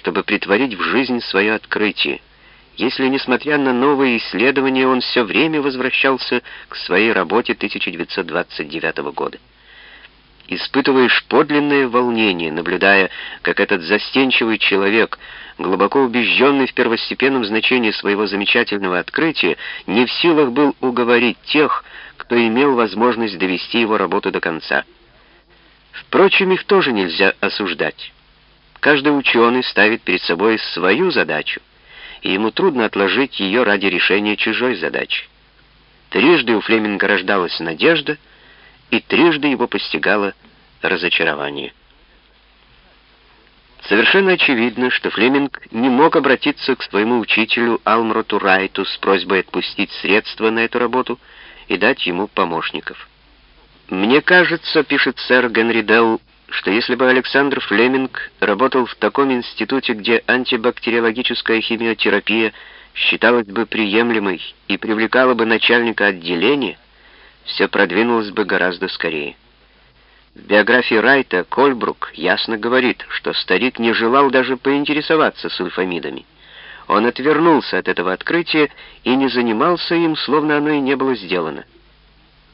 чтобы притворить в жизнь свое открытие, если, несмотря на новые исследования, он все время возвращался к своей работе 1929 года. Испытываешь подлинное волнение, наблюдая, как этот застенчивый человек, глубоко убежденный в первостепенном значении своего замечательного открытия, не в силах был уговорить тех, кто имел возможность довести его работу до конца. Впрочем, их тоже нельзя осуждать. Каждый ученый ставит перед собой свою задачу, и ему трудно отложить ее ради решения чужой задачи. Трижды у Флеминга рождалась надежда, и трижды его постигало разочарование. Совершенно очевидно, что Флеминг не мог обратиться к своему учителю Алмроту Райту с просьбой отпустить средства на эту работу и дать ему помощников. «Мне кажется, — пишет сэр Генри Делл, что если бы Александр Флеминг работал в таком институте, где антибактериологическая химиотерапия считалась бы приемлемой и привлекала бы начальника отделения, все продвинулось бы гораздо скорее. В биографии Райта Кольбрук ясно говорит, что старик не желал даже поинтересоваться сульфамидами. Он отвернулся от этого открытия и не занимался им, словно оно и не было сделано.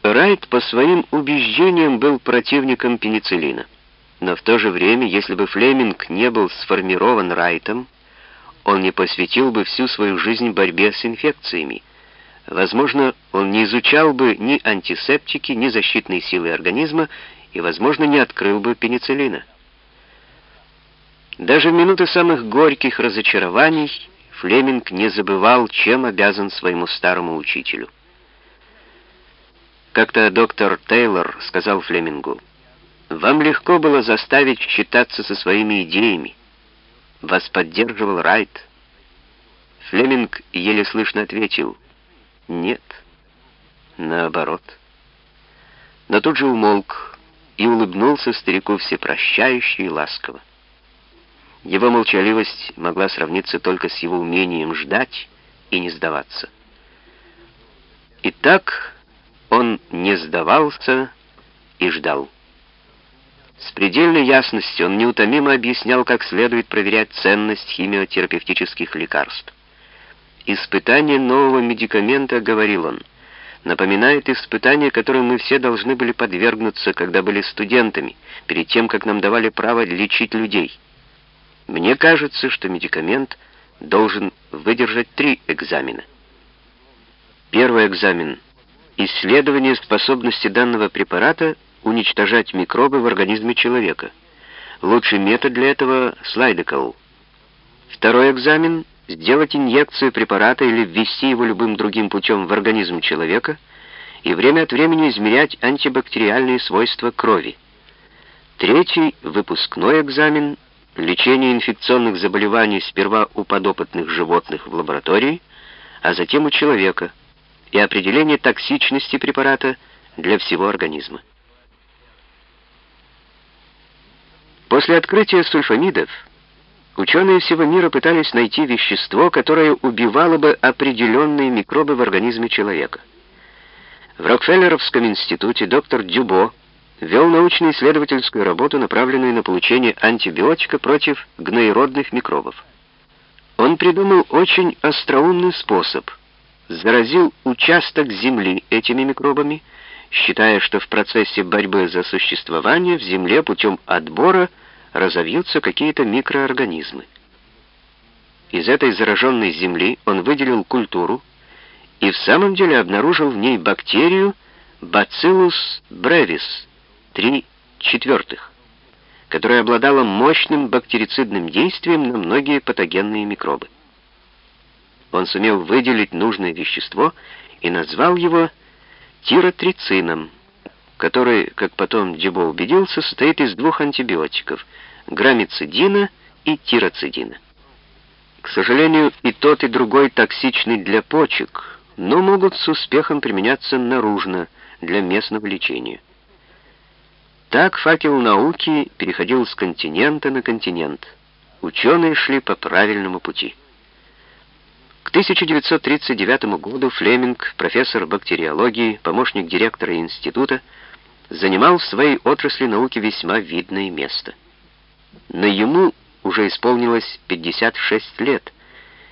Райт по своим убеждениям был противником пенициллина. Но в то же время, если бы Флеминг не был сформирован Райтом, он не посвятил бы всю свою жизнь борьбе с инфекциями. Возможно, он не изучал бы ни антисептики, ни защитные силы организма и, возможно, не открыл бы пенициллина. Даже в минуты самых горьких разочарований Флеминг не забывал, чем обязан своему старому учителю. Как-то доктор Тейлор сказал Флемингу, вам легко было заставить считаться со своими идеями. Вас поддерживал Райт. Флеминг еле слышно ответил «Нет, наоборот». Но тут же умолк и улыбнулся старику всепрощающе и ласково. Его молчаливость могла сравниться только с его умением ждать и не сдаваться. Итак, он не сдавался и ждал. С предельной ясностью он неутомимо объяснял, как следует проверять ценность химиотерапевтических лекарств. «Испытание нового медикамента», — говорил он, — «напоминает испытание, которым мы все должны были подвергнуться, когда были студентами, перед тем, как нам давали право лечить людей. Мне кажется, что медикамент должен выдержать три экзамена. Первый экзамен — исследование способности данного препарата уничтожать микробы в организме человека. Лучший метод для этого — слайдекол. Второй экзамен — сделать инъекцию препарата или ввести его любым другим путем в организм человека и время от времени измерять антибактериальные свойства крови. Третий — выпускной экзамен — лечение инфекционных заболеваний сперва у подопытных животных в лаборатории, а затем у человека, и определение токсичности препарата для всего организма. После открытия сульфамидов ученые всего мира пытались найти вещество, которое убивало бы определенные микробы в организме человека. В Рокфеллеровском институте доктор Дюбо вел научно-исследовательскую работу, направленную на получение антибиотика против гноеродных микробов. Он придумал очень остроумный способ. Заразил участок земли этими микробами, считая, что в процессе борьбы за существование в земле путем отбора разовьются какие-то микроорганизмы. Из этой зараженной земли он выделил культуру и в самом деле обнаружил в ней бактерию Bacillus brevis 3 четвертых, которая обладала мощным бактерицидным действием на многие патогенные микробы. Он сумел выделить нужное вещество и назвал его тиротрицином, который, как потом Дюбо убедился, состоит из двух антибиотиков – грамицидина и тироцидина. К сожалению, и тот, и другой токсичны для почек, но могут с успехом применяться наружно для местного лечения. Так факел науки переходил с континента на континент. Ученые шли по правильному пути. К 1939 году Флеминг, профессор бактериологии, помощник директора института, занимал в своей отрасли науки весьма видное место. Но ему уже исполнилось 56 лет.